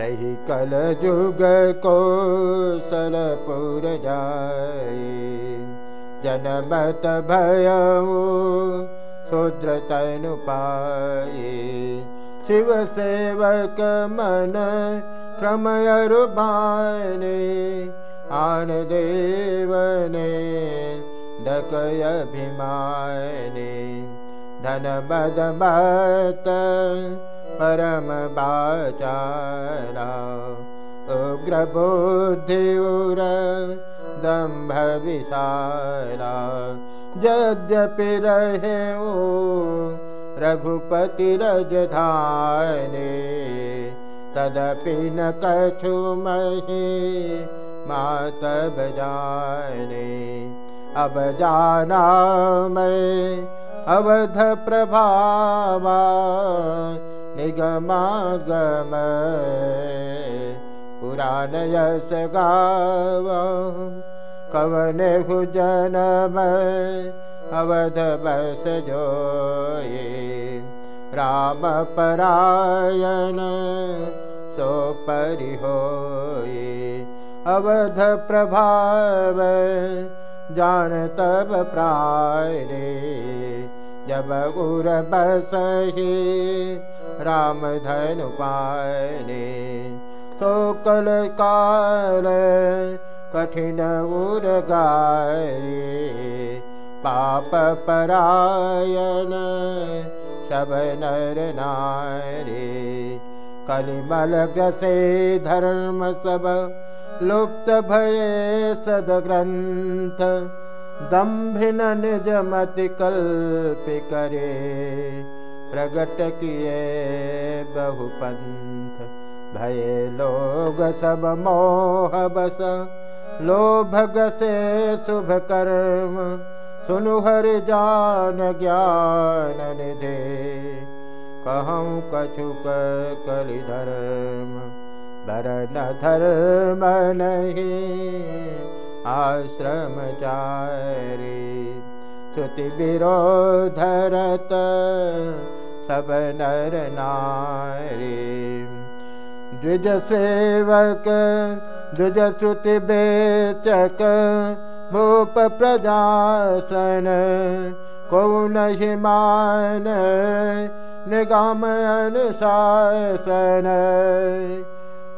तहि कल जुग को सलपुर जाय जनमत भय मन क्रमयरुबाने आन देवने दकय भिमाने धन मत परम बाचारा। उग्र बुद्धि उर दम्भ विशाला। यद्यपि रहे रघुपति रजधाने, तदपि न कछु मही मात बजाने। अब जाना मैं अवध प्रभावा निगमागम पुराण यश गाव कवन जनम अवध बस जो राम परायण सो परिहोये अवध प्रभाव जान तब प्राय रे जब उर बसही राम धनु पायने तो कल काल कठिन उर गारे पाप परायण सब नर कलिमल ग्रसे धर्म सब लुप्त भये सदग्रन्थ दम्भिन निजमति कल्प करे। प्रगट किए बहुपन्थ, भय लोग सब मोह बस। लोभग से शुभ कर्म, सुनु हर जान ज्ञान निधे। कहूँ कछुक कलि धर्म वरण धर्म नहीं। आश्रम चारे श्रुति विरोधरत सब नर नारी। द्विज सेवक द्विज श्रुति बेचक भूप प्रजासन को नहीं मान निगम अनुशासन।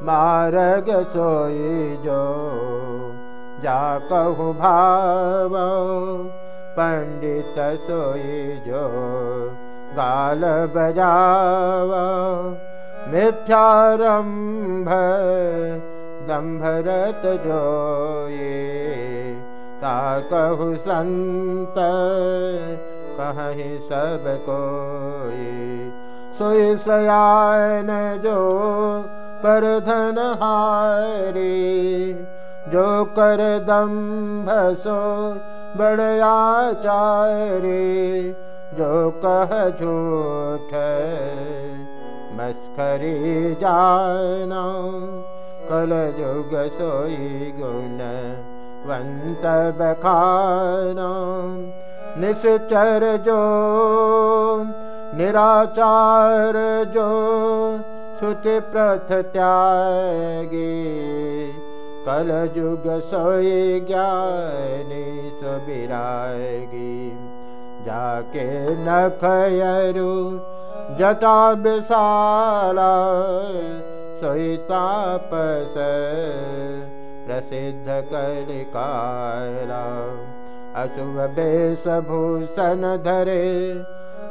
मार्ग सोई जो जा कहु भाव पंडित सोई जो गाल बजाव मिथ्यारंभ दम्भरत जो ये ता कहु संत कहीं सोई सयान जो पर धन हारी जो कर दम्भ सो बड़या चारी जो कह झूठ मस्करी जाना। कल जुग सोई गुण वंत बखाना। निश्चर जो निराचार जो श्रुति प्रथ त्यागी कल युग सोए ज्ञानी सुबिराएगी जाके नखयरु जटा बिसारा सोताप से प्रसिद्ध कलिकाला अशुभ बेशभूषण धरे,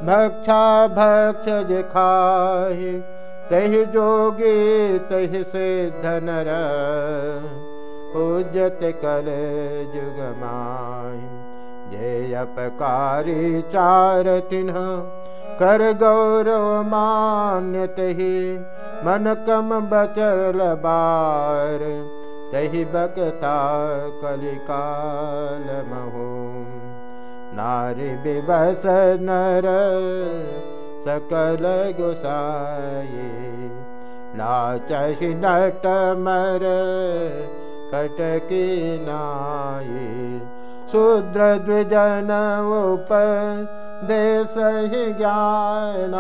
भक्षा भक्ष दिखाही तहि जोगी तहि से धनर पूजत कल जुग जे अपकारी चार तिन्ह कर गौरव मान्य तही मन कम बचल बार तही बकता कलिकाल महू नारी विवस नर सकल नाचहि नट मर कटकी नाये शूद्र द्विजन उप देश ही ज्ञान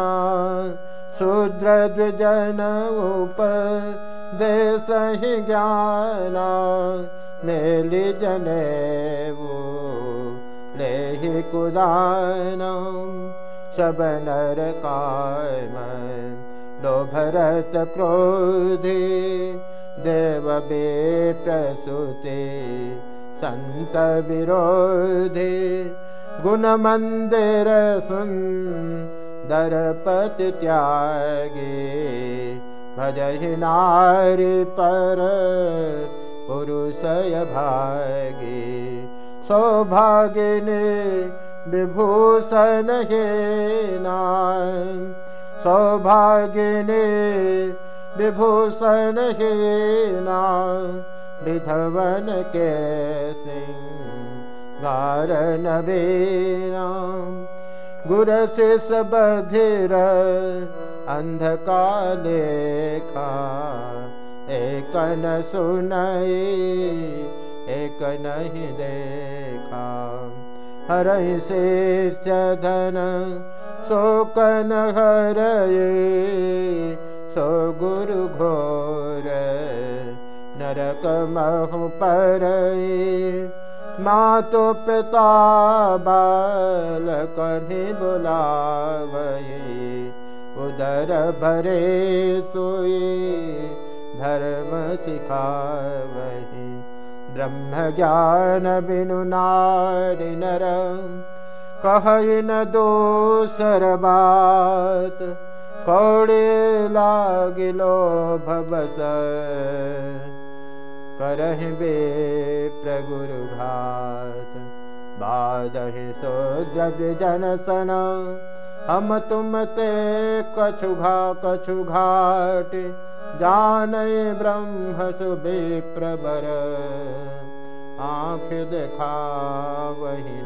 शूद्र द्विजन उप मेली जने वो ले ही कुदान सब नर काम लो भरत क्रोधि देव बे प्रसूते संत विरोधि गुण मंदिर सुन दरपति त्यागे भजहि नारी पर पुरुषय भागे सौभागिनी विभूषण हेनाय सौभागिने विभूषण हेना विधवन के सिंह गारण बेना। गुर से सबधिर अंधकाले एक न सुनई एक नहीं देखा। धन शोकन हर सो गुरु घोर नरक महु पर मातो पिता बाल कन्हे बुलावये उदर भरे सोए धर्म सिखावहि ब्रह्म ज्ञान बिनु नारि नर कहि न दोसर बात कौड़े लागिलो भबस करहि बे प्रगुरुघात बादहि सोद्र जन सन हम तुम ते कछु घा कछु घाट जान ब्रह्म सुबे प्रबर आँख देखा वही